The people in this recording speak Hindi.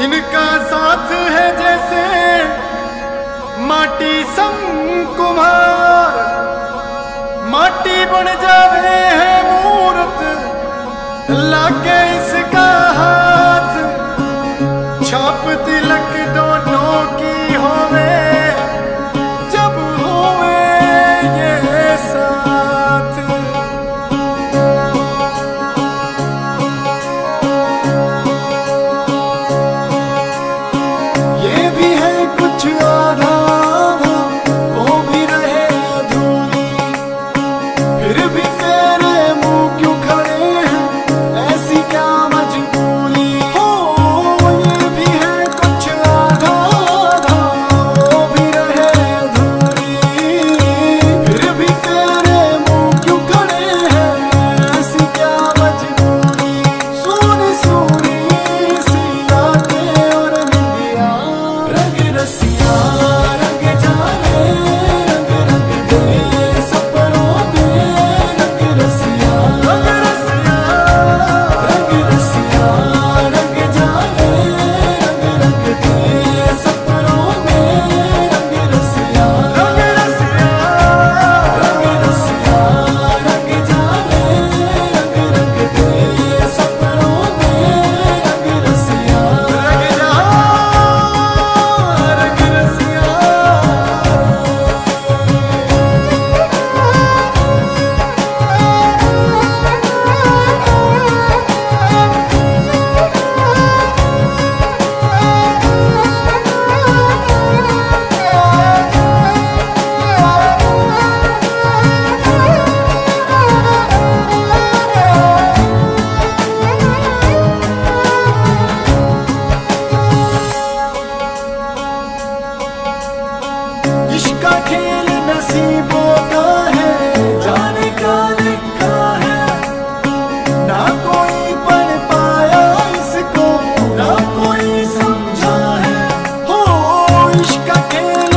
इनका साथ है जैसे माटी सम कुमार माटी बन जावे है मूर्त। लाके इसे I